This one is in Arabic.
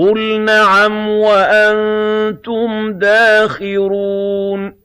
قُلْ نَعَمْ وَأَنتُمْ دَاخِرُونَ